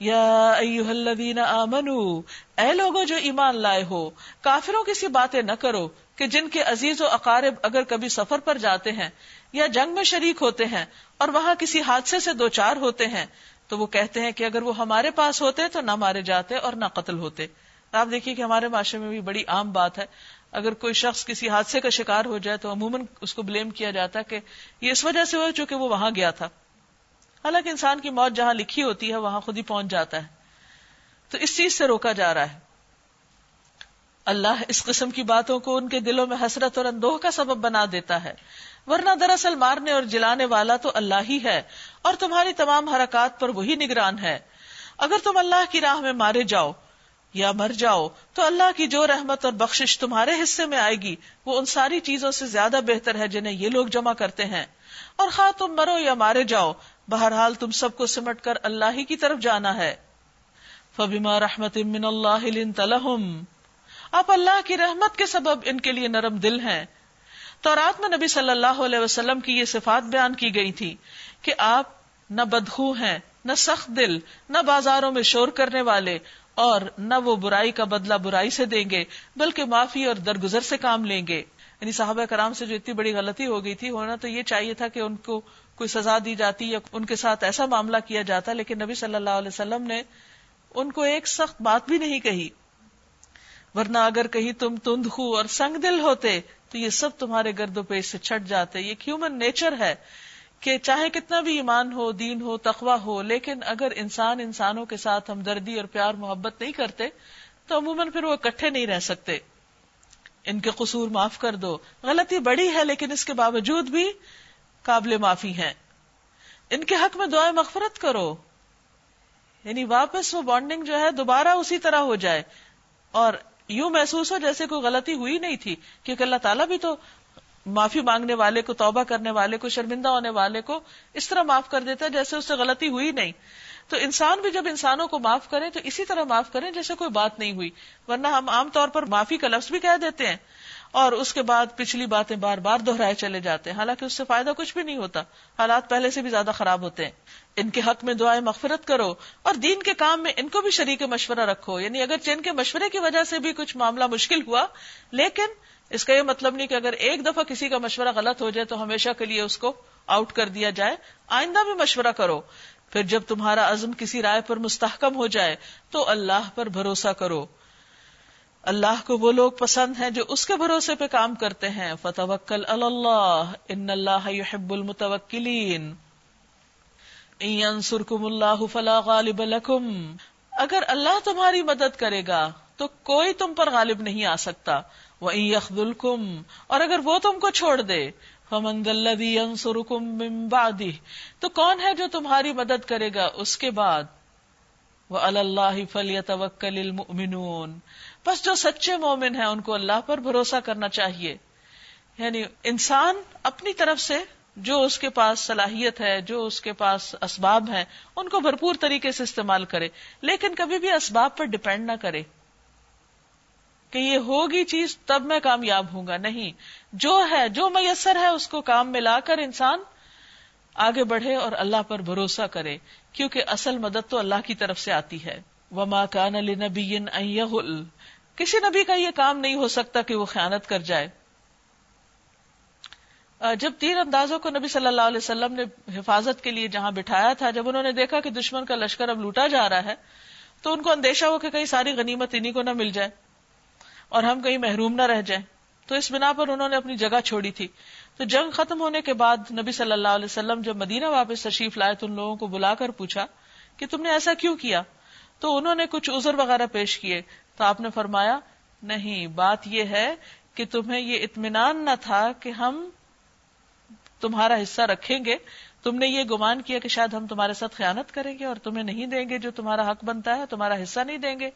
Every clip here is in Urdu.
یا الذین آمنو، اے لوگوں جو ایمان لائے ہو، کافروں کی سی باتیں نہ کرو کہ جن کے عزیز و اقارب اگر کبھی سفر پر جاتے ہیں یا جنگ میں شریک ہوتے ہیں اور وہاں کسی حادثے سے دو چار ہوتے ہیں، تو وہ کہتے ہیں کہ اگر وہ ہمارے پاس ہوتے تو نہ مارے جاتے اور نہ قتل ہوتے۔ آپ دیکھیے کہ ہمارے معاشرے میں بھی بڑی عام بات ہے۔ اگر کوئی شخص کسی حادثے کا شکار ہو جائے تو عموماً اس کو بلیم کیا جاتا ہے کہ یہ اس وجہ سے ہوا چونکہ وہ وہاں گیا تھا۔ حالانکہ انسان کی موت جہاں لکھی ہوتی ہے، وہاں خود ہی پہنچ جاتا ہے۔ تو اس چیز سے روکا جا رہا ہے۔ اللہ اس قسم کی باتوں کو ان کے دلوں میں حسرت اور اندوہ کا سبب بنا دیتا ہے۔ ورنہ دراصل مارنے اور جلانے والا تو اللہ ہی ہے اور تمہاری تمام حرکات پر وہی نگران ہے۔ اگر تم اللہ کی راہ میں مارے جاؤ یا مر جاؤ، تو اللہ کی جو رحمت اور بخشش تمہارے حصے میں آئے گی، وہ ان ساری چیزوں سے زیادہ بہتر ہے جنہیں یہ لوگ جمع کرتے ہیں۔ اور خواہ تم مرو یا مارے جاؤ بہرحال تم سب کو سمٹ کر اللہ ہی کی طرف جانا ہے۔ فبیما رحمت من اللہ تلحم آپ اللہ کی رحمت کے سبب ان کے لیے نرم دل ہیں۔ تو رات میں نبی صلی اللہ علیہ وسلم کی یہ صفات بیان کی گئی تھی کہ آپ نہ بدخو ہیں، نہ سخت دل، نہ بازاروں میں شور کرنے والے اور نہ وہ برائی کا بدلہ برائی سے دیں گے، بلکہ معافی اور درگزر سے کام لیں گے۔ یعنی صحابہ کرام سے جو اتنی بڑی غلطی ہو گئی تھی، ہونا تو یہ چاہیے تھا کہ ان کو کوئی سزا دی جاتی یا ان کے ساتھ ایسا معاملہ کیا جاتا، لیکن نبی صلی اللہ علیہ وسلم نے ان کو ایک سخت بات بھی نہیں کہی۔ ورنہ اگر کہیں تم تند خو اور سنگ دل ہوتے تو یہ سب تمہارے گرد و پیش سے چھٹ جاتے۔ یہ ہیومن نیچر ہے کہ چاہے کتنا بھی ایمان ہو، دین ہو تخوا ہو، لیکن اگر انسان انسانوں کے ساتھ ہمدردی اور پیار محبت نہیں کرتے تو عموماً پھر وہ اکٹھے نہیں رہ سکتے۔ ان کے قصور معاف کر دو۔ غلطی بڑی ہے، لیکن اس کے باوجود بھی قابل معافی ہیں۔ ان کے حق میں دعائیں مغفرت کرو۔ یعنی واپس وہ بانڈنگ جو ہے دوبارہ اسی طرح ہو جائے۔ اور یوں محسوس ہو جیسے کوئی غلطی ہوئی نہیں تھی، کیونکہ اللہ تعالیٰ بھی تو معافی مانگنے والے کو، توبہ کرنے والے کو، شرمندہ ہونے والے کو اس طرح معاف کر دیتا ہے جیسے اس سے غلطی ہوئی نہیں۔ تو انسان بھی جب انسانوں کو معاف کرے تو اسی طرح معاف کریں جیسے کوئی بات نہیں ہوئی۔ ورنہ ہم عام طور پر معافی کا لفظ بھی کہہ دیتے ہیں۔ اور اس کے بعد پچھلی باتیں بار بار دہرائے چلے جاتے ہیں۔ حالانکہ اس سے فائدہ کچھ بھی نہیں ہوتا۔ حالات پہلے سے بھی زیادہ خراب ہوتے ہیں۔ ان کے حق میں دعائیں مغفرت کرو۔ اور دین کے کام میں ان کو بھی شریک مشورہ رکھو۔ یعنی اگر چین کے مشورے کی وجہ سے بھی کچھ معاملہ مشکل ہوا، لیکن اس کا یہ مطلب نہیں کہ اگر ایک دفعہ کسی کا مشورہ غلط ہو جائے تو ہمیشہ کے لیے اس کو آؤٹ کر دیا جائے۔ آئندہ بھی مشورہ کرو۔ پھر جب تمہارا عزم کسی رائے پر مستحکم ہو جائے تو اللہ پر بھروسہ کرو۔ اللہ کو وہ لوگ پسند ہیں جو اس کے بھروسے پہ کام کرتے ہیں۔ فتوکل اللہ ان اللہ يحب المتوکلین ينصركم اللہ فلا غالب لكم۔ اگر اللہ تمہاری مدد کرے گا تو کوئی تم پر غالب نہیں آ سکتا۔ وہ یخلکم اور اگر وہ تم کو چھوڑ دے فمن الذي ينصركم من بعده، تو کون ہے جو تمہاری مدد کرے گا اس کے بعد؟ وہ اللہ فلیتوکل المؤمنون۔ بس جو سچے مومن ہیں، ان کو اللہ پر بھروسہ کرنا چاہیے۔ یعنی انسان اپنی طرف سے جو اس کے پاس صلاحیت ہے، جو اس کے پاس اسباب ہیں، ان کو بھرپور طریقے سے استعمال کرے۔ لیکن کبھی بھی اسباب پر ڈپینڈ نہ کرے کہ یہ ہوگی چیز تب میں کامیاب ہوں گا۔ نہیں جو ہے، جو میسر ہے، اس کو کام میں لا کر انسان آگے بڑھے اور اللہ پر بھروسہ کرے، کیونکہ اصل مدد تو اللہ کی طرف سے آتی ہے۔ وما کان علی نبی کسی نبی کا یہ کام نہیں ہو سکتا کہ وہ خیانت کر جائے۔ جب تیر اندازوں کو نبی صلی اللہ علیہ وسلم نے حفاظت کے لیے جہاں بٹھایا تھا، جب انہوں نے دیکھا کہ دشمن کا لشکر اب لوٹا جا رہا ہے، تو ان کو اندیشہ ہو کہ کہیں ساری غنیمت انہیں کو نہ مل جائے اور ہم کہیں محروم نہ رہ جائیں۔ تو اس بنا پر انہوں نے اپنی جگہ چھوڑی تھی۔ تو جنگ ختم ہونے کے بعد نبی صلی اللہ علیہ وسلم جب مدینہ واپس تشریف لائے تو ان لوگوں کو بلا کر پوچھا کہ تم نے ایسا کیوں کیا؟ تو انہوں نے کچھ عذر وغیرہ پیش کیے۔ تو آپ نے فرمایا، نہیں، بات یہ ہے کہ تمہیں یہ اطمینان نہ تھا کہ ہم تمہارا حصہ رکھیں گے۔ تم نے یہ گمان کیا کہ شاید ہم تمہارے ساتھ خیانت کریں گے اور تمہیں نہیں دیں گے جو تمہارا حق بنتا ہے، تمہارا حصہ نہیں دیں گے۔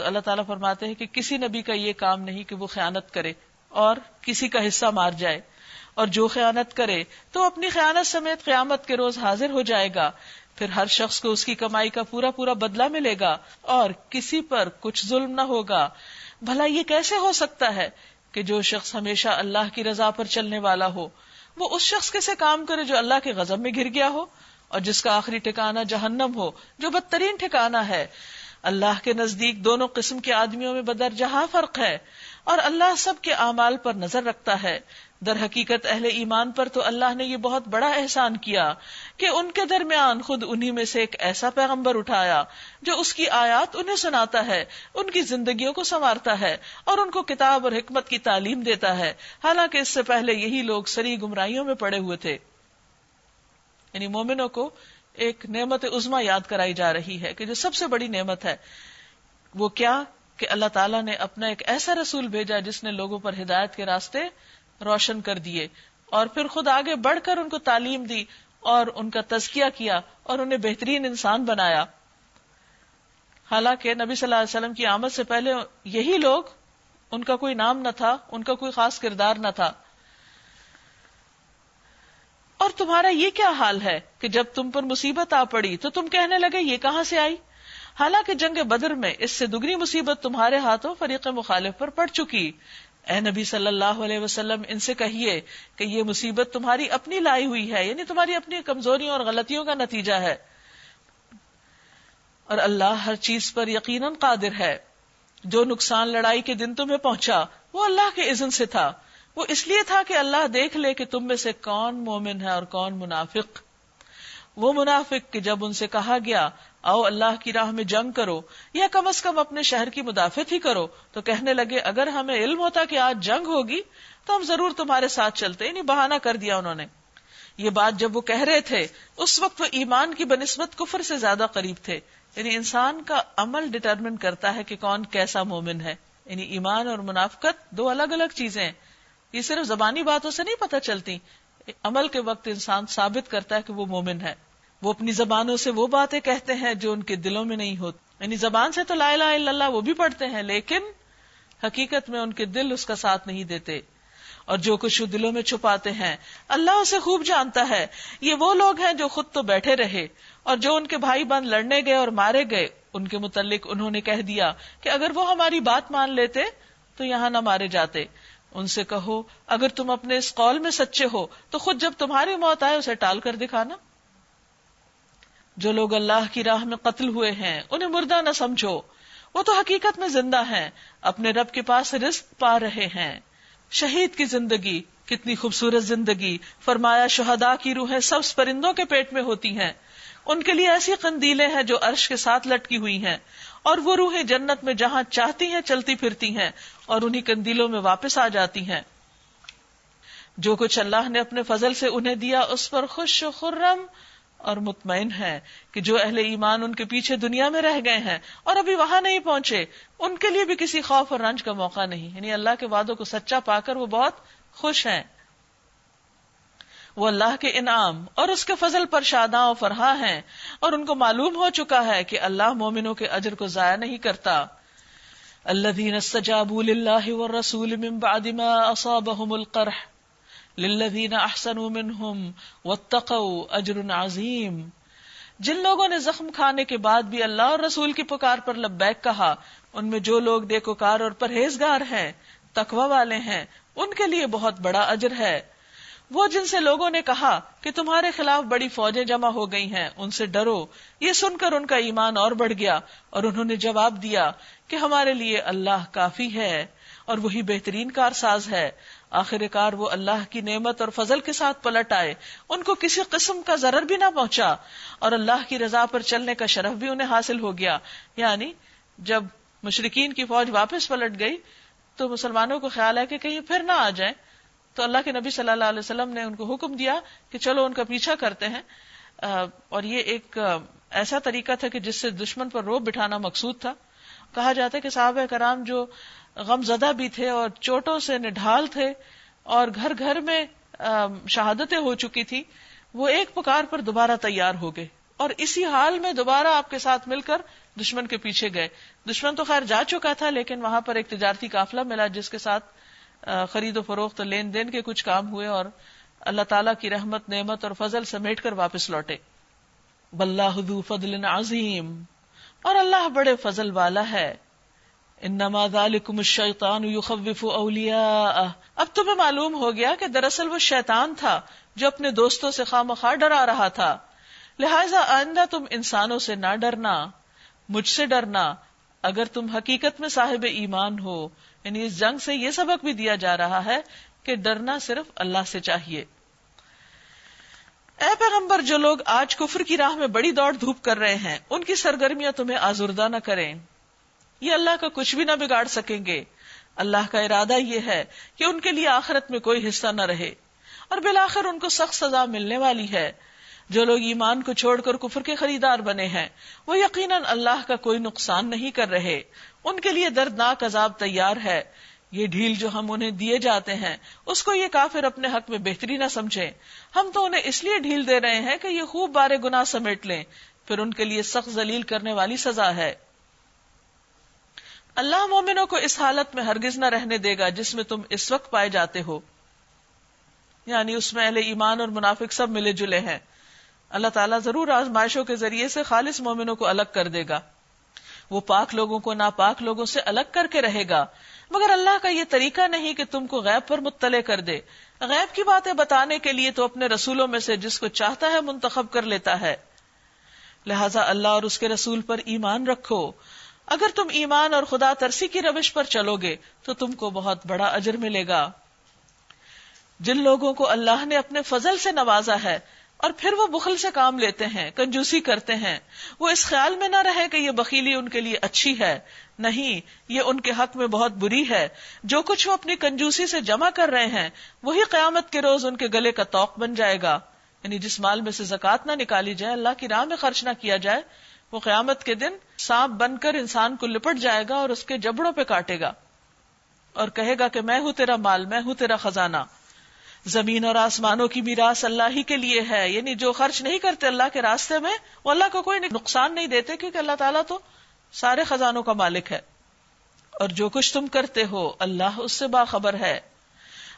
تو اللہ تعالیٰ فرماتے ہیں کہ کسی نبی کا یہ کام نہیں کہ وہ خیانت کرے اور کسی کا حصہ مار جائے اور جو خیانت کرے تو اپنی خیانت سمیت قیامت کے روز حاضر ہو جائے گا۔ پھر ہر شخص کو اس کی کمائی کا پورا پورا بدلہ ملے گا اور کسی پر کچھ ظلم نہ ہوگا۔ بھلا یہ کیسے ہو سکتا ہے کہ جو شخص ہمیشہ اللہ کی رضا پر چلنے والا ہو، وہ اس شخص کے سے کام کرے جو اللہ کے غزب میں گر گیا ہو اور جس کا آخری ٹھکانا جہنم ہو، جو بدترین ٹھکانا ہے۔ اللہ کے نزدیک دونوں قسم کے آدمیوں میں بدر جہاں فرق ہے اور اللہ سب کے اعمال پر نظر رکھتا ہے۔ در حقیقت اہل ایمان پر تو اللہ نے یہ بہت بڑا احسان کیا کہ ان کے درمیان خود انہی میں سے ایک ایسا پیغمبر اٹھایا جو اس کی آیات انہیں سناتا ہے، ان کی زندگیوں کو سنوارتا ہے اور ان کو کتاب اور حکمت کی تعلیم دیتا ہے۔ حالانکہ اس سے پہلے یہی لوگ سری گمراہیوں میں پڑے ہوئے تھے۔ یعنی مومنوں کو ایک نعمت عزما یاد کرائی جا رہی ہے کہ جو سب سے بڑی نعمت ہے، وہ کیا کہ اللہ تعالیٰ نے اپنا ایک ایسا رسول بھیجا جس نے لوگوں پر ہدایت کے راستے روشن کر دیے اور پھر خود آگے بڑھ کر ان کو تعلیم دی اور ان کا تزکیہ کیا اور انہیں بہترین انسان بنایا۔ حالانکہ نبی صلی اللہ علیہ وسلم کی آمد سے پہلے یہی لوگ، ان کا کوئی نام نہ تھا، ان کا کوئی خاص کردار نہ تھا۔ اور تمہارا یہ کیا حال ہے کہ جب تم پر مصیبت آ پڑی تو تم کہنے لگے یہ کہاں سے آئی؟ حالانکہ جنگ بدر میں اس سے دگنی مصیبت تمہارے ہاتھوں فریق مخالف پر پڑ چکی۔ اے نبی صلی اللہ علیہ وسلم، ان سے کہیے کہ یہ مصیبت تمہاری اپنی لائی ہوئی ہے یعنی تمہاری اپنی کمزوریوں اور غلطیوں کا نتیجہ ہے۔ اور اللہ ہر چیز پر یقیناً قادر ہے۔ جو نقصان لڑائی کے دن تمہیں پہنچا، وہ اللہ کے اذن سے تھا۔ وہ اس لیے تھا کہ اللہ دیکھ لے کہ تم میں سے کون مومن ہے اور کون منافق۔ وہ منافق کہ جب ان سے کہا گیا، آؤ اللہ کی راہ میں جنگ کرو، یا کم از کم اپنے شہر کی مدافعت ہی کرو، تو کہنے لگے، اگر ہمیں علم ہوتا کہ آج جنگ ہوگی، تو ہم ضرور تمہارے ساتھ چلتے یعنی بہانہ کر دیا انہوں نے۔ یہ بات جب وہ کہہ رہے تھے، اس وقت وہ ایمان کی بنسبت کفر سے زیادہ قریب تھے۔ یعنی انسان کا عمل ڈٹرمن کرتا ہے کہ کون کیسا مومن ہے۔ یعنی ایمان اور منافقت دو الگ الگ چیزیں یہ صرف زبانی باتوں سے نہیں پتہ چلتی۔ عمل کے وقت انسان ثابت کرتا ہے کہ وہ مومن ہے۔ وہ اپنی زبانوں سے وہ باتیں کہتے ہیں جو ان کے دلوں میں نہیں ہوتی۔ یعنی زبان سے تو لا الہ الا اللہ وہ بھی پڑھتے ہیں، لیکن حقیقت میں ان کے دل اس کا ساتھ نہیں دیتے۔ اور جو کچھ وہ دلوں میں چھپاتے ہیں، اللہ اسے خوب جانتا ہے۔ یہ وہ لوگ ہیں جو خود تو بیٹھے رہے اور جو ان کے بھائی بند لڑنے گئے اور مارے گئے۔ ان کے متعلق انہوں نے کہہ دیا کہ اگر وہ ہماری بات مان لیتے تو یہاں نہ مارے جاتے۔ ان سے کہو، اگر تم اپنے اس قول میں سچے ہو، تو خود جب تمہاری موت آئے اسے ٹال کر دکھانا۔ جو لوگ اللہ کی راہ میں قتل ہوئے ہیں، انہیں مردہ نہ سمجھو۔ وہ تو حقیقت میں زندہ ہیں، اپنے رب کے پاس رزق پا رہے ہیں۔ شہید کی زندگی، کتنی خوبصورت زندگی، فرمایا شہدا کی روحیں سب پرندوں کے پیٹ میں ہوتی ہیں۔ ان کے لیے ایسی قندیلیں ہیں جو عرش کے ساتھ لٹکی ہوئی ہیں۔ اور وہ روحیں جنت میں جہاں چاہتی ہیں چلتی پھرتی ہیں اور انہیں کندیلوں میں واپس آ جاتی ہیں۔ جو کچھ اللہ نے اپنے فضل سے انہیں دیا اس پر خوش و خرم اور مطمئن ہے کہ جو اہل ایمان ان کے پیچھے دنیا میں رہ گئے ہیں اور ابھی وہاں نہیں پہنچے، ان کے لیے بھی کسی خوف اور رنج کا موقع نہیں۔ یعنی اللہ کے وعدوں کو سچا پا کر وہ بہت خوش ہیں۔ وہ اللہ کے انعام اور اس کے فضل پر شاداں و فرحا ہیں اور ان کو معلوم ہو چکا ہے کہ اللہ مومنوں کے اجر کو ضائع نہیں کرتا۔ اللہ دین اللہ رسول القرح للذین احسنوا منہم واتقوا اجر عظیم۔ جن لوگوں نے زخم کھانے کے بعد بھی اللہ اور رسول کی پکار پر لبیک کہا، ان میں جو لوگ دیکھوکار اور پرہیزگار ہیں، تقوی والے ہیں، ان کے لیے بہت بڑا اجر ہے۔ وہ جن سے لوگوں نے کہا کہ تمہارے خلاف بڑی فوجیں جمع ہو گئی ہیں، ان سے ڈرو۔ یہ سن کر ان کا ایمان اور بڑھ گیا اور انہوں نے جواب دیا کہ ہمارے لیے اللہ کافی ہے اور وہی بہترین کار ساز ہے۔ آخر کار وہ اللہ کی نعمت اور فضل کے ساتھ پلٹ آئے۔ ان کو کسی قسم کا ضرر بھی نہ پہنچا اور اللہ کی رضا پر چلنے کا شرف بھی انہیں حاصل ہو گیا۔ یعنی جب مشرقین کی فوج واپس پلٹ گئی تو مسلمانوں کو خیال ہے کہ کہیں پھر نہ آ جائیں۔ تو اللہ کے نبی صلی اللہ علیہ وسلم نے ان کو حکم دیا کہ چلو ان کا پیچھا کرتے ہیں۔ اور یہ ایک ایسا طریقہ تھا کہ جس سے دشمن پر روب بٹھانا مقصود تھا۔ کہا جاتا ہے کہ صحابہ کرام جو غم زدہ بھی تھے اور چوٹوں سے نڈھال تھے اور گھر گھر میں شہادتیں ہو چکی تھی وہ ایک پکار پر دوبارہ تیار ہو گئے۔ اور اسی حال میں دوبارہ آپ کے ساتھ مل کر دشمن کے پیچھے گئے۔ دشمن تو خیر جا چکا تھا، لیکن وہاں پر ایک تجارتی قافلہ ملا جس کے ساتھ خرید و فروخت لین دین کے کچھ کام ہوئے اور اللہ تعالیٰ کی رحمت، نعمت اور فضل سمیٹ کر واپس لوٹے۔ بلّہ فضل عظیم۔ اور اللہ بڑے فضل والا ہے۔ انما ذالکم الشیطان یخوف اولیاء اب تمہیں معلوم ہو گیا کہ دراصل وہ شیطان تھا جو اپنے دوستوں سے خواہ ڈرا رہا تھا۔ لہذا آئندہ تم انسانوں سے نہ ڈرنا، مجھ سے ڈرنا۔ اگر تم حقیقت میں صاحب ایمان ہو یعنی اس جنگ سے یہ سبق بھی دیا جا رہا ہے کہ ڈرنا صرف اللہ سے چاہیے۔ اے پیغمبر، جو لوگ آج کفر کی راہ میں بڑی دوڑ دھوپ کر رہے ہیں، ان کی سرگرمیاں تمہیں آزردہ نہ کریں۔ یہ اللہ کا کچھ بھی نہ بگاڑ سکیں گے۔ اللہ کا ارادہ یہ ہے کہ ان کے لیے آخرت میں کوئی حصہ نہ رہے۔ اور بالآخر ان کو سخت سزا ملنے والی ہے۔ جو لوگ ایمان کو چھوڑ کر کفر کے خریدار بنے ہیں، وہ یقیناً اللہ کا کوئی نقصان نہیں کر رہے۔ ان کے لیے دردناک عذاب تیار ہے۔ یہ ڈھیل جو ہم انہیں دیے جاتے ہیں، اس کو یہ کافر اپنے حق میں بہتری نہ سمجھے ہم تو انہیں اس لیے ڈھیل دے رہے ہیں کہ یہ خوب بارے گنا سمیٹ لیں۔ پھر ان کے لیے سخت ذلیل کرنے والی سزا ہے۔ اللہ مومنوں کو اس حالت میں ہرگز نہ رہنے دے گا جس میں تم اس وقت پائے جاتے ہو۔ یعنی اس میں اہل ایمان اور منافق سب ملے جلے ہیں۔ اللہ تعالیٰ ضرور آزمائشوں کے ذریعے سے خالص مومنوں کو الگ کر دے گا۔ وہ پاک لوگوں کو ناپاک لوگوں سے الگ کر کے رہے گا۔ مگر اللہ کا یہ طریقہ نہیں کہ تم کو غیب پر مطلع کر دے۔ غیب کی باتیں بتانے کے لیے تو اپنے رسولوں میں سے جس کو چاہتا ہے منتخب کر لیتا ہے۔ لہذا اللہ اور اس کے رسول پر ایمان رکھو۔ اگر تم ایمان اور خدا ترسی کی روش پر چلو گے تو تم کو بہت بڑا اجر ملے گا۔ جن لوگوں کو اللہ نے اپنے فضل سے نوازا ہے اور پھر وہ بخل سے کام لیتے ہیں، کنجوسی کرتے ہیں۔ وہ اس خیال میں نہ رہے کہ یہ بکیلی ان کے لیے اچھی ہے۔ نہیں، یہ ان کے حق میں بہت بری ہے۔ جو کچھ وہ اپنی کنجوسی سے جمع کر رہے ہیں، وہی قیامت کے روز ان کے گلے کا توق بن جائے گا۔ یعنی جس مال میں سے زکات نہ نکالی جائے، اللہ کی راہ میں خرچ نہ کیا جائے، وہ قیامت کے دن سانپ بن کر انسان کو لپٹ جائے گا اور اس کے جبڑوں پہ کاٹے گا۔ اور کہے گا کہ میں ہوں تیرا مال، میں ہوں تیرا خزانہ۔ زمین اور آسمانوں کی میراث اللہ ہی کے لیے ہے۔ یعنی جو خرچ نہیں کرتے اللہ کے راستے میں، وہ اللہ کو کوئی نقصان نہیں دیتے کیونکہ اللہ تعالیٰ تو سارے خزانوں کا مالک ہے۔ اور جو کچھ تم کرتے ہو، اللہ اس سے باخبر ہے۔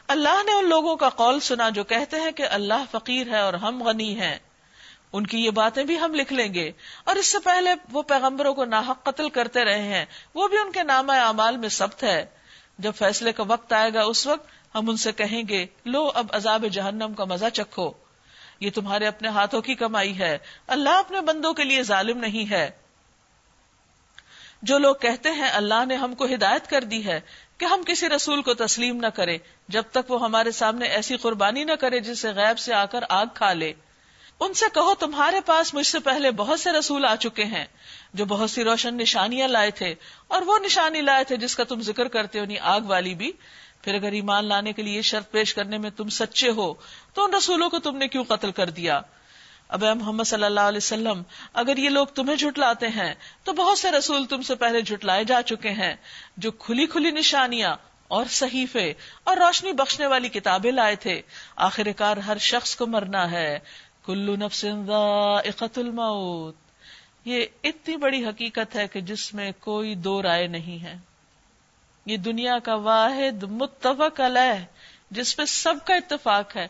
اللہ نے ان لوگوں کا قول سنا جو کہتے ہیں کہ اللہ فقیر ہے اور ہم غنی ہیں۔ ان کی یہ باتیں بھی ہم لکھ لیں گے۔ اور اس سے پہلے وہ پیغمبروں کو ناحق قتل کرتے رہے ہیں۔ وہ بھی ان کے نام اعمال میں سبت ہے۔ جب فیصلے کا وقت آئے گا، اس وقت ہم ان سے کہیں گے، لو اب عذاب جہنم کا مزہ چکھو۔ یہ تمہارے اپنے ہاتھوں کی کمائی ہے۔ اللہ اپنے بندوں کے لیے ظالم نہیں ہے۔ جو لوگ کہتے ہیں، اللہ نے ہم کو ہدایت کر دی ہے کہ ہم کسی رسول کو تسلیم نہ کرے جب تک وہ ہمارے سامنے ایسی قربانی نہ کرے جسے غیب سے آ کر آگ کھا لے۔ ان سے کہو، تمہارے پاس مجھ سے پہلے بہت سے رسول آ چکے ہیں، جو بہت سی روشن نشانیاں لائے تھے، اور وہ نشانی لائے تھے جس کا تم ذکر کرتے ہو یعنی آگ والی بھی۔ پھر اگر ایمان لانے کے لیے شرط پیش کرنے میں تم سچے ہو، تو ان رسولوں کو تم نے کیوں قتل کر دیا؟ اب محمد صلی اللہ علیہ وسلم، اگر یہ لوگ تمہیں جھٹلاتے ہیں، تو بہت سے رسول تم سے پہلے جھٹلائے جا چکے ہیں، جو کھلی کھلی نشانیاں اور صحیفے اور روشنی بخشنے والی کتابیں لائے تھے۔ آخر کار ہر شخص کو مرنا ہے۔ کلو نفس الموت۔ یہ اتنی بڑی حقیقت ہے کہ جس میں کوئی دو رائے نہیں ہے۔ یہ دنیا کا واحد متفق علیہ، جس پہ سب کا اتفاق ہے،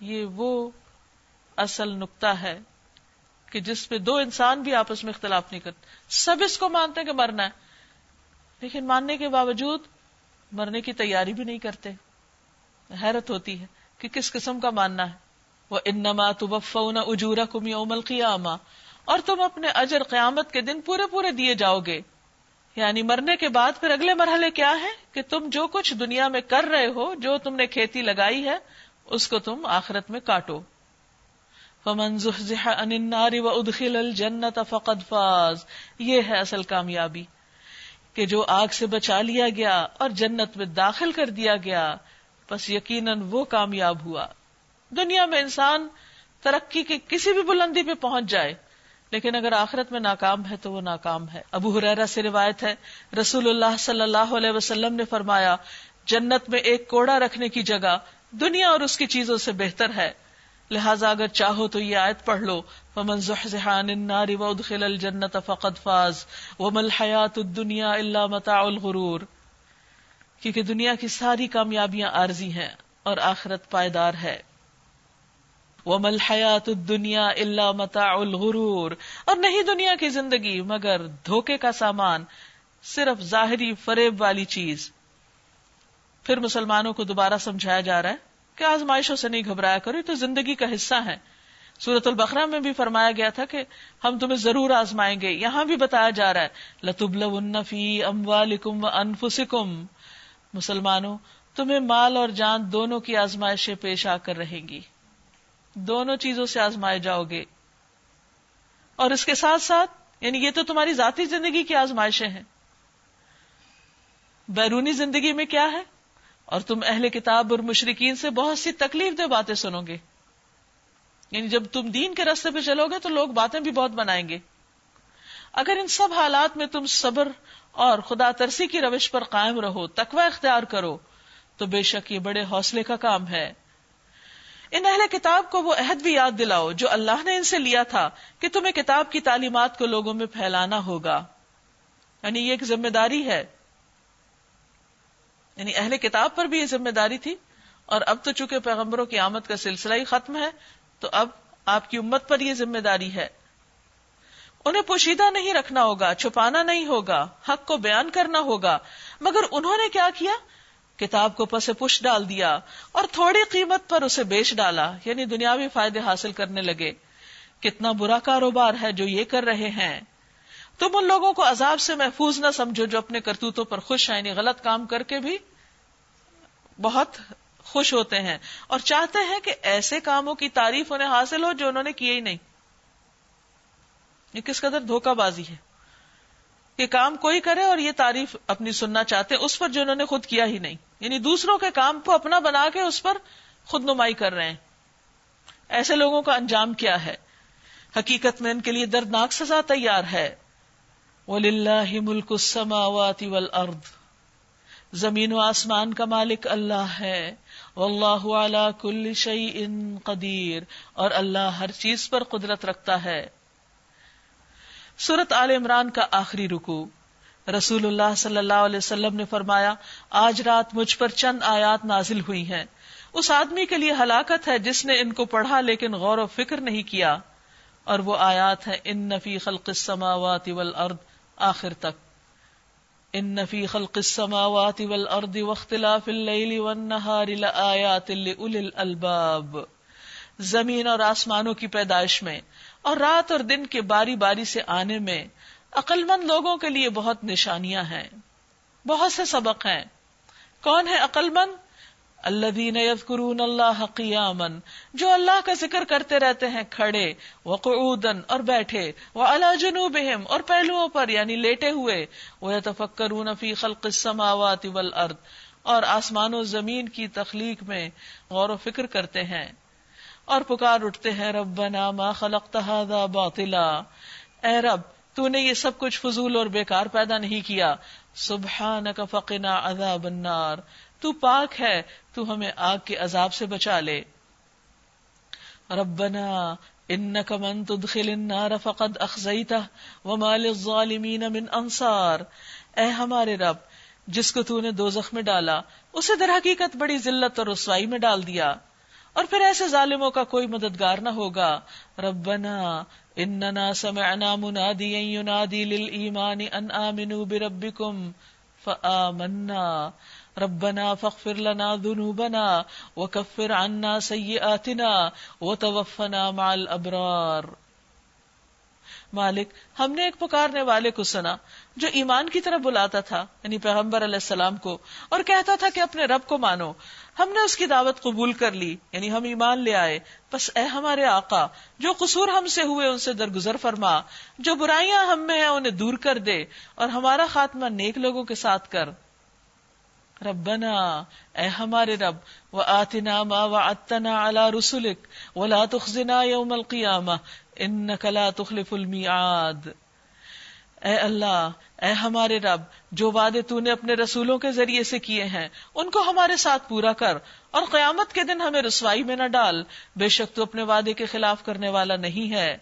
یہ وہ اصل نقطہ ہے کہ جس پہ دو انسان بھی آپس میں اختلاف نہیں کرتے۔ سب اس کو مانتے ہیں کہ مرنا ہے، لیکن ماننے کے باوجود مرنے کی تیاری بھی نہیں کرتے۔ حیرت ہوتی ہے کہ کس قسم کا ماننا ہے۔ وہ انما تبفون اجورکم یوم القیامہ، اور تم اپنے اجر قیامت کے دن پورے پورے دیے جاؤ گے۔ یعنی مرنے کے بعد پھر اگلے مرحلے کیا ہے کہ تم جو کچھ دنیا میں کر رہے ہو، جو تم نے کھیتی لگائی ہے، اس کو تم آخرت میں کاٹو۔ فاز۔ یہ ہے اصل کامیابی۔ کہ جو آگ سے بچا لیا گیا اور جنت میں داخل کر دیا گیا، بس یقیناً وہ کامیاب ہوا۔ دنیا میں انسان ترقی کی کسی بھی بلندی پہ پہنچ جائے لیکن اگر آخرت میں ناکام ہے تو وہ ناکام ہے۔ ابو حرا سے روایت ہے، رسول اللہ صلی اللہ علیہ وسلم نے فرمایا، جنت میں ایک کوڑا رکھنے کی جگہ دنیا اور اس کی چیزوں سے بہتر ہے۔ لہٰذا اگر چاہو تو یہ آیت پڑھ لو فمن زحزحان النار وادخل الجنت فقد فاز، وما الحیات الدنیا الا متاع الغرور۔ کیونکہ دنیا کی ساری کامیابیاں عارضی ہیں اور آخرت پائیدار ہے۔ مل حیات دنیا اللہ متا الغرور اور نہیں دنیا کی زندگی مگر دھوکے کا سامان، صرف ظاہری فریب والی چیز۔ پھر مسلمانوں کو دوبارہ سمجھایا جا رہا ہے کہ آزمائشوں سے نہیں گھبرایا کرو تو زندگی کا حصہ ہے۔ سورت البقرہ میں بھی فرمایا گیا تھا کہ ہم تمہیں ضرور آزمائیں گے، یہاں بھی بتایا جا رہا ہے۔ لتبلونفی اموالکم و انفسکم مسلمانوں، تمہیں مال اور جان دونوں کی آزمائشیں پیش آ کر رہیں گی۔ دونوں چیزوں سے آزمائے جاؤ گے۔ اور اس کے ساتھ ساتھ یعنی یہ تو تمہاری ذاتی زندگی کی آزمائشیں ہیں۔ بیرونی زندگی میں کیا ہے؟ اور تم اہل کتاب اور مشرقین سے بہت سی تکلیف دہ باتیں سنو گے۔ یعنی جب تم دین کے رستے پہ چلو گے تو لوگ باتیں بھی بہت بنائیں گے۔ اگر ان سب حالات میں تم صبر اور خدا ترسی کی روش پر قائم رہو، تقوی اختیار کرو، تو بے شک یہ بڑے حوصلے کا کام ہے۔ ان اہل کتاب کو وہ عہد بھی یاد دلاؤ جو اللہ نے ان سے لیا تھا کہ تمہیں کتاب کی تعلیمات کو لوگوں میں پھیلانا ہوگا۔ یعنی یہ ایک ذمہ داری ہے۔ یعنی اہل کتاب پر بھی یہ ذمہ داری تھی۔ اور اب تو چونکہ پیغمبروں کی آمد کا سلسلہ ہی ختم ہے، تو اب آپ کی امت پر یہ ذمہ داری ہے۔ انہیں پوشیدہ نہیں رکھنا ہوگا، چھپانا نہیں ہوگا، حق کو بیان کرنا ہوگا۔ مگر انہوں نے کیا کیا؟ کتاب کو پس پش ڈال دیا اور تھوڑی قیمت پر اسے بیچ ڈالا یعنی دنیاوی فائدے حاصل کرنے لگے۔ کتنا برا کاروبار ہے جو یہ کر رہے ہیں۔ تم ان لوگوں کو عذاب سے محفوظ نہ سمجھو جو اپنے کرتوتوں پر خوش ہیں یعنی غلط کام کر کے بھی بہت خوش ہوتے ہیں۔ اور چاہتے ہیں کہ ایسے کاموں کی تعریف انہیں حاصل ہو جو انہوں نے کیے ہی نہیں۔ یہ کس قدر دھوکہ بازی ہے۔ کہ کام کوئی کرے اور یہ تعریف اپنی سننا چاہتے، اس پر جو انہوں نے خود کیا ہی نہیں۔ یعنی دوسروں کے کام کو اپنا بنا کے اس پر خود نمائی کر رہے ہیں۔ ایسے لوگوں کا انجام کیا ہے؟ حقیقت میں ان کے لیے دردناک سزا تیار ہے۔ وَلِلَّهِ مُلْكُ السَّمَاوَاتِ وَالْأَرْضِ۔ زمین و آسمان کا مالک اللہ ہے۔ واللہ علی کل شیء قدیر اور اللہ ہر چیز پر قدرت رکھتا ہے۔ سورت آل عمران کا آخری رکو رسول اللہ صلی اللہ علیہ وسلم نے فرمایا، آج رات مجھ پر چند آیات نازل ہوئی ہیں۔ اس آدمی کے لیے ہلاکت ہے جس نے ان کو پڑھا لیکن غور و فکر نہیں کیا۔ اور وہ آیات ہے ان نفی خلق السماوات والارض آخر تک۔ ان نفی خلق السماوات والارض واختلاف اللیل والنہار لآیات لأولی الالباب زمین اور آسمانوں کی پیدائش میں اور رات اور دن کے باری باری سے آنے میں عقل مند لوگوں کے لیے بہت نشانیاں ہیں، بہت سے سبق ہیں۔ کون ہے عقل مند؟ اللہ اللہ قیامن جو اللہ کا ذکر کرتے رہتے ہیں، کھڑے وہ اور بیٹھے وہ اللہ جنوب اور پہلوؤں پر یعنی لیٹے ہوئے۔ وہ تفکرون فی خلق السماوات والارض، اور آسمان و زمین کی تخلیق میں غور و فکر کرتے ہیں۔ اور پکار اٹھتے ہیں رب بنا ما خلق باطلا. اے رب تو نے یہ سب کچھ فضول اور بیکار پیدا نہیں کیا۔ سبحانک فقنا عذاب النار۔ تو پاک ہے، تو ہمیں آگ کے عذاب سے بچا لے۔ ربنا انک من تدخل النار فقد اخزیتہ وما للظالمین من انصار۔ اے ہمارے رب، جس کو تو نے دوزخ میں ڈالا، اسے در حقیقت بڑی ذلت اور رسوائی میں ڈال دیا۔ اور پھر ایسے ظالموں کا کوئی مددگار نہ ہوگا۔ ربنا اننا سمعنا منادیا ينادي للایمان ان آمنوا بربکم فآمنا. ربنا فاغفر لنا ذنوبنا وكفر عنا سیئاتنا وتوفنا مع الابرار مالک، ہم نے ایک پکارنے والے کو سنا، جو ایمان کی طرف بلاتا تھا یعنی پیغمبر علیہ السلام کو، اور کہتا تھا کہ اپنے رب کو مانو۔ ہم نے اس کی دعوت قبول کر لی یعنی ہم ایمان لے آئے۔ بس اے ہمارے آقا، جو قصور ہم سے ہوئے، ان سے درگزر فرما۔ جو برائیاں ہم میں ہیں، انہیں دور کر دے، اور ہمارا خاتمہ نیک لوگوں کے ساتھ کر۔ ربنا، اے ہمارے رب و آتنا ما وعدتنا علی رسولک ولا تخزنا یوم القیامہ انک لا تخلف المیعاد۔ اے اللہ، اے ہمارے رب، جو وعدے تو نے اپنے رسولوں کے ذریعے سے کیے ہیں، ان کو ہمارے ساتھ پورا کر، اور قیامت کے دن ہمیں رسوائی میں نہ ڈال۔ بے شک تو اپنے وعدے کے خلاف کرنے والا نہیں ہے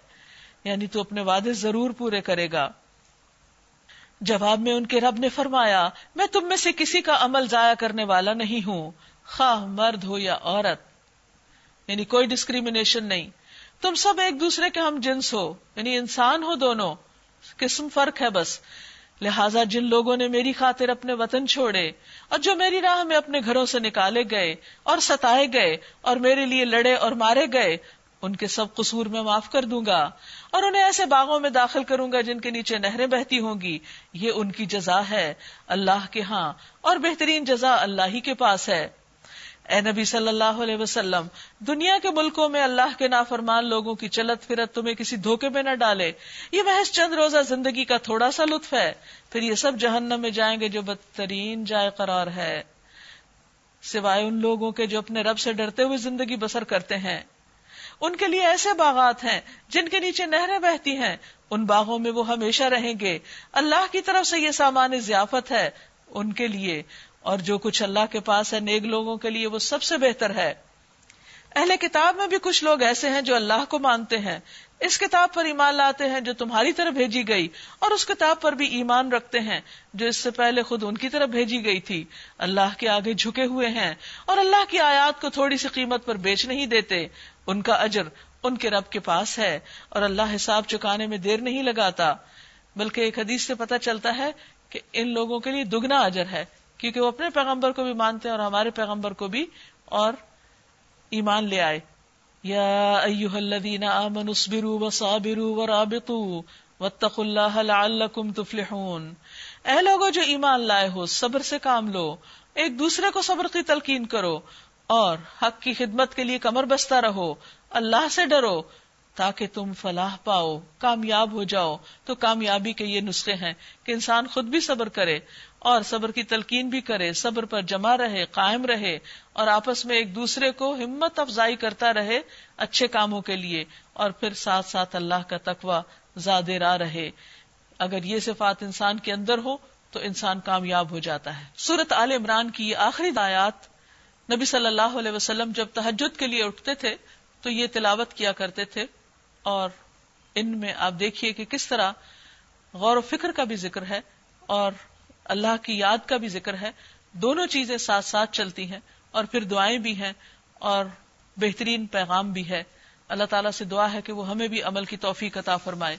یعنی تو اپنے وعدے ضرور پورے کرے گا۔ جواب میں ان کے رب نے فرمایا، میں تم میں سے کسی کا عمل ضائع کرنے والا نہیں ہوں۔ خواہ مرد ہو یا عورت یعنی کوئی ڈسکریمنیشن نہیں۔ تم سب ایک دوسرے کے ہم جنس ہو یعنی انسان ہو دونوں۔ قسم فرق ہے بس۔ لہذا جن لوگوں نے میری خاطر اپنے وطن چھوڑے اور جو میری راہ میں اپنے گھروں سے نکالے گئے اور ستائے گئے اور میرے لیے لڑے اور مارے گئے، ان کے سب قصور میں معاف کر دوں گا۔ اور انہیں ایسے باغوں میں داخل کروں گا جن کے نیچے نہریں بہتی ہوں گی۔ یہ ان کی جزا ہے۔ اللہ کے ہاں۔ اور بہترین جزا اللہ ہی کے پاس ہے۔ اے نبی صلی اللہ علیہ وسلم، دنیا کے ملکوں میں اللہ کے نافرمان لوگوں کی چلت پھرت تمہیں کسی دھوکے میں نہ ڈالے۔ یہ محض چند روزہ زندگی کا تھوڑا سا لطف ہے۔ پھر یہ سب جہنم میں جائیں گے جو بدترین جائے قرار ہے۔ سوائے ان لوگوں کے جو اپنے رب سے ڈرتے ہوئے زندگی بسر کرتے ہیں۔ ان کے لیے ایسے باغات ہیں جن کے نیچے نہریں بہتی ہیں۔ ان باغوں میں وہ ہمیشہ رہیں گے۔ اللہ کی طرف سے یہ سامان ضیافت ہے ان کے لیے۔ اور جو کچھ اللہ کے پاس ہے نیک لوگوں کے لیے وہ سب سے بہتر ہے۔ اہل کتاب میں بھی کچھ لوگ ایسے ہیں جو اللہ کو مانتے ہیں۔ اس کتاب پر ایمان لاتے ہیں جو تمہاری طرف بھیجی گئی اور اس کتاب پر بھی ایمان رکھتے ہیں جو اس سے پہلے خود ان کی طرف بھیجی گئی تھی۔ اللہ کے آگے جھکے ہوئے ہیں اور اللہ کی آیات کو تھوڑی سی قیمت پر بیچ نہیں دیتے۔ ان کا اجر ان کے رب کے پاس ہے اور اللہ حساب چکانے میں دیر نہیں لگاتا۔ بلکہ ایک حدیث سے پتہ چلتا ہے کہ ان لوگوں کے لیے دگنا اجر ہے، کیونکہ وہ اپنے پیغمبر کو بھی مانتے ہیں اور ہمارے پیغمبر کو بھی اور ایمان لے آئے۔ یا ایوہ الذین آمنوا اصبروا وصابروا ورابطوا واتقوا اللہ لعلکم تفلحون۔ اے لوگو جو ایمان لائے ہو، صبر سے کام لو۔ ایک دوسرے کو صبر کی تلقین کرو۔ اور حق کی خدمت کے لیے کمر بستہ رہو۔ اللہ سے ڈرو تاکہ تم فلاح پاؤ، کامیاب ہو جاؤ۔ تو کامیابی کے یہ نسخے ہیں کہ انسان خود بھی صبر کرے۔ اور صبر کی تلقین بھی کرے، صبر پر جمع رہے، قائم رہے، اور آپس میں ایک دوسرے کو ہمت افزائی کرتا رہے اچھے کاموں کے لیے، اور پھر ساتھ ساتھ اللہ کا تقوی زیادہ راہ رہے۔ اگر یہ صفات انسان کے اندر ہو تو انسان کامیاب ہو جاتا ہے۔ سورت عال عمران کی آخری آیات نبی صلی اللہ علیہ وسلم جب تحجد کے لیے اٹھتے تھے تو یہ تلاوت کیا کرتے تھے، اور ان میں آپ دیکھیے کہ کس طرح غور و فکر کا بھی ذکر ہے، اور اللہ کی یاد کا بھی ذکر ہے، دونوں چیزیں ساتھ ساتھ چلتی ہیں اور پھر دعائیں بھی ہیں اور بہترین پیغام بھی ہے۔ اللہ تعالیٰ سے دعا ہے کہ وہ ہمیں بھی عمل کی توفیق عطا فرمائے۔